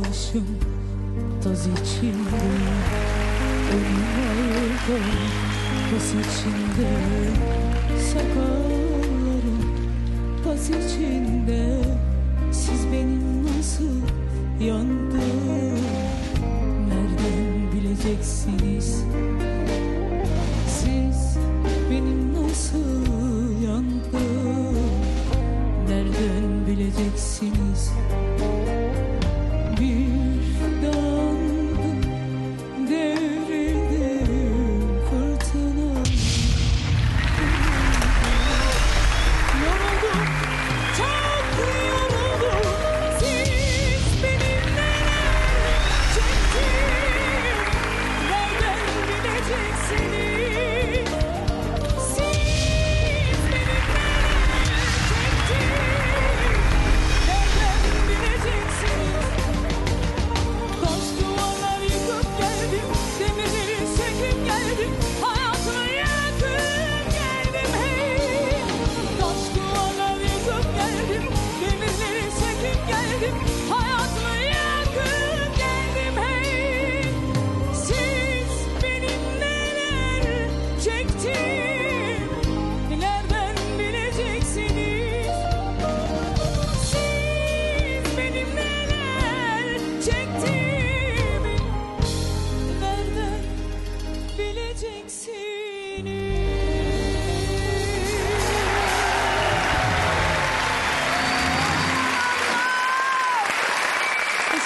başım toz içinde Önüm arka toz içinde Sakallarım toz içinde. Siz benim nasıl yandım? Nereden bileceksiniz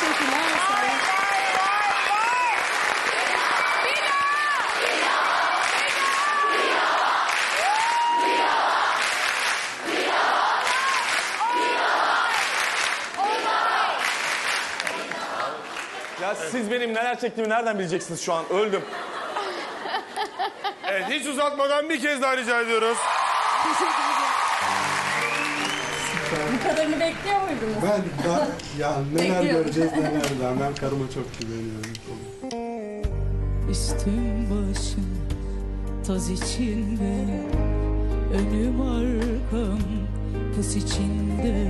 Teşekkürler. Sağ olun. Ya siz benim neler çektiğimi nereden bileceksiniz şu an? Öldüm. Evet hiç uzatmadan bir kez daha rica ediyoruz. Bu muydunuz? Ben daha ya neler Bekliyorum. göreceğiz neler daha. Ben karıma çok güveniyorum. Üstüm başım toz içinde Önüm arkam pus içinde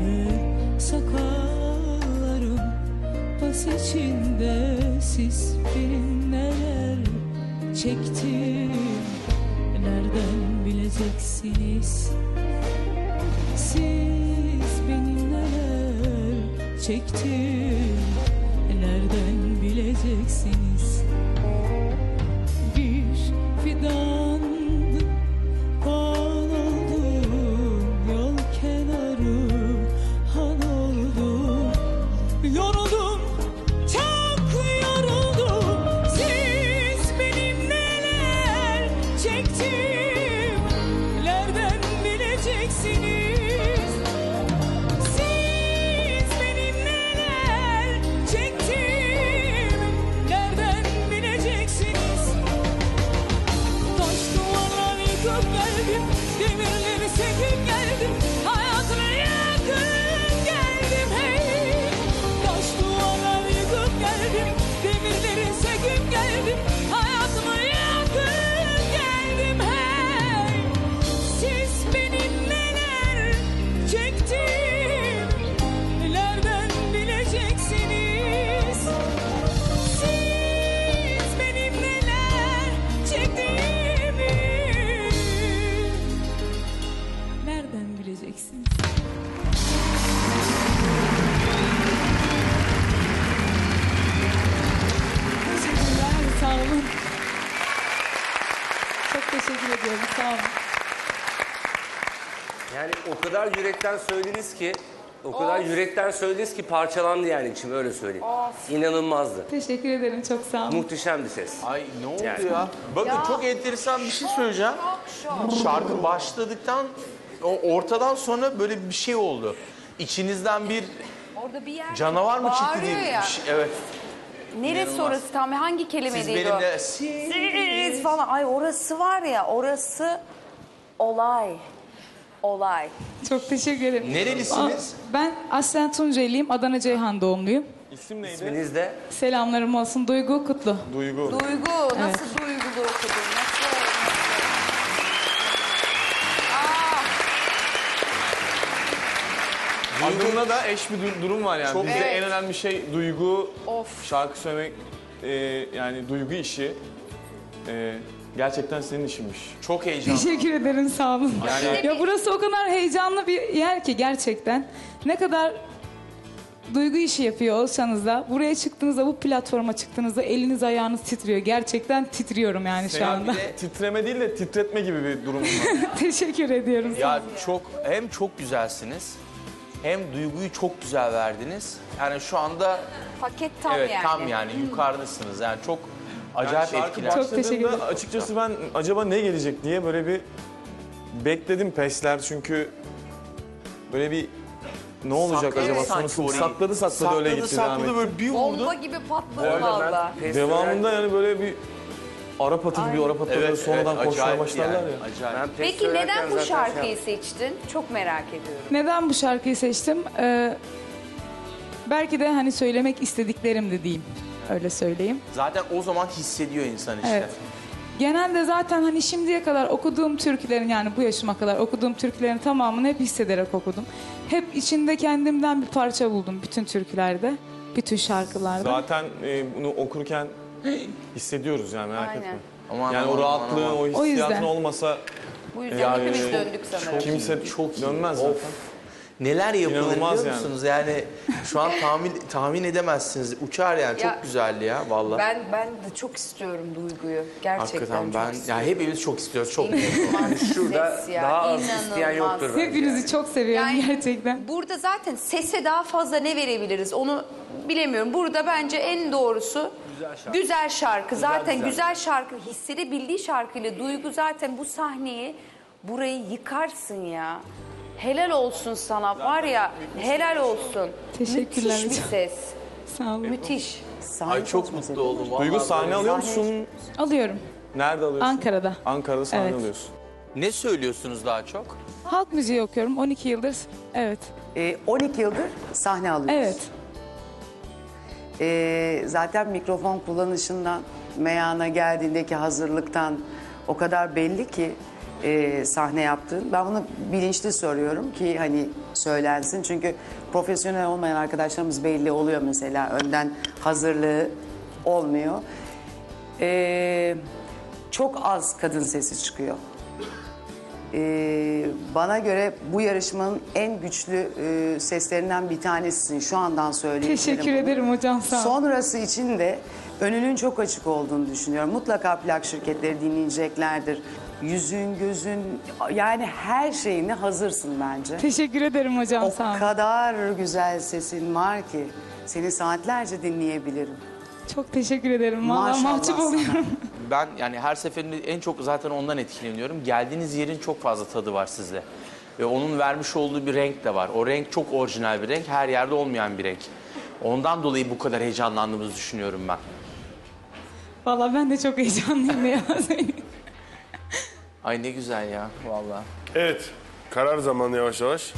Sakallarım pas içinde Siz benim neler çektim Nereden bileceksiniz Siz benim neler çektim. Nereden bileceksiniz Yani o kadar yürekten söylediniz ki, o kadar yürekten söylediniz ki parçalandı yani içim öyle söyleyeyim. İnanılmazdı. Teşekkür ederim çok sağ olun Muhteşemdi ses. Ay ne oldu Yani. ya? Bakın çok enteresan bir şey söyleyeceğim. Şarkı başladıktan o ortadan sonra böyle bir şey oldu. İçinizden bir Orada bir yer canavar mı çıktı bağırıyor diye ya. bir şey. Evet. Neresi İnanılmaz. orası tam? Hangi Siz kelimedeydi o? benimle Siz falan. Ay orası var ya orası olay. Olay. Çok teşekkür ederim Nerelisiniz? Aa, Ben aslen Tunceliyim Adana Ceyhan doğumluyum İsim neydi? İsminiz de Selamlarım olsun Duygu Kutlu Duygu. Duygu. Nasıl duygulu okudun? Nasıl? Aa, Adımda da eş bir du- durum var yani. Çok- Bizde Evet. en önemli şey duygu, Of. şarkı söylemek e, yani duygu işi. E, gerçekten senin işinmiş. Çok heyecanlı. Teşekkür ederim sağ olun. Yani Ya burası o kadar heyecanlı bir yer ki gerçekten. Ne kadar duygu işi yapıyor olsanız da buraya çıktığınızda bu platforma çıktığınızda eliniz ayağınız titriyor. Gerçekten titriyorum yani şu anda. bir de titreme değil de titretme gibi bir durum var. Teşekkür ediyorum. Ya çok hem çok güzelsiniz hem duyguyu çok güzel verdiniz. Yani şu anda Paket tam evet yani. tam yani yukarıdasınız. Yani çok acayip şarkı etkiler. Çok teşekkür ederim. açıkçası ben acaba ne gelecek diye böyle bir bekledim pesler çünkü böyle bir ne olacak Sakladı acaba sanki orayı. sakladı sakladı, öyle gitti devam sakladı etti. böyle bir Bomba vurdu. gibi Bu patladı valla. Devamında yani böyle bir Arap atı gibi Arap atları Evet, sonradan evet, koşmaya acayip başlarlar yani, ya. Acayip. Ben pes Peki söylerken neden bu zaten şey şarkıyı seçtin? Çok merak ediyorum. Neden bu şarkıyı seçtim? Ee, belki de hani söylemek istediklerim de diyeyim. Öyle söyleyeyim. Zaten o zaman hissediyor insan işte. Evet. Genelde zaten hani şimdiye kadar okuduğum türkülerin yani bu yaşıma kadar okuduğum türkülerin tamamını hep hissederek okudum. Hep içinde kendimden bir parça buldum bütün türkülerde, bütün şarkılarda. Zaten e, bunu okurken hissediyoruz yani merak Aynen. etme. Aman, Yani aman, o rahatlığın, aman, aman. o hissiyatın yüzden. olmasa Bu yüzden Yani hepimiz döndük sanırım. kimse çok iyi. dönmez Of. Neler yapılır İnanılmaz biliyor yani. musunuz? Yani şu an tahmin tahmin edemezsiniz. Uçar yani Ya, çok güzeldi ya vallahi. Ben ben de çok istiyorum duyguyu. Gerçekten Hakikaten çok ben istiyorum. ya hepimiz çok istiyoruz. Çok İnanılmaz Şurada ses ya, daha az isteyen inanılmaz. yoktur bence. Hepinizi çok seviyorum Yani- gerçekten. Burada zaten sese daha fazla ne verebiliriz onu bilemiyorum. Burada bence en doğrusu güzel şarkı. zaten güzel. şarkı hissedebildiği şarkıyla duygu zaten bu sahneyi burayı yıkarsın ya. Helal olsun sana var ya helal olsun. Teşekkürler Müthiş bir hocam. ses. Sağ olun. Müthiş. Ay çok mutlu oldum. vallahi Duygu sahne alıyor musun? Alıyorum. Nerede alıyorsun? Ankara'da. Ankara'da sahne Evet. alıyorsun. Ne söylüyorsunuz daha çok? Halk müziği okuyorum 12 yıldır. Evet. Ee, 12 yıldır sahne alıyoruz. Evet. Ee, zaten mikrofon kullanışından, meyana geldiğindeki hazırlıktan o kadar belli ki e, sahne yaptığın. Ben bunu bilinçli soruyorum ki hani söylensin. Çünkü profesyonel olmayan arkadaşlarımız belli oluyor mesela. Önden hazırlığı olmuyor. Ee, çok az kadın sesi çıkıyor. Ee, bana göre bu yarışmanın en güçlü e, seslerinden bir tanesisin. Şu andan söyleyebilirim. Teşekkür ederim hocam sağ olun. Sonrası için de önünün çok açık olduğunu düşünüyorum. Mutlaka plak şirketleri dinleyeceklerdir. Yüzün, gözün yani her şeyine hazırsın bence. Teşekkür ederim hocam O sağ olun. kadar güzel sesin var ki seni saatlerce dinleyebilirim. Çok teşekkür ederim. Vallahi Maşallah mahcup sana. oluyorum. Ben yani her seferinde en çok zaten ondan etkileniyorum. Geldiğiniz yerin çok fazla tadı var sizde. Ve onun vermiş olduğu bir renk de var. O renk çok orijinal bir renk. Her yerde olmayan bir renk. Ondan dolayı bu kadar heyecanlandığımızı düşünüyorum ben. Vallahi ben de çok heyecanlıyım ya. Ay ne güzel ya vallahi. Evet. Karar zamanı yavaş yavaş.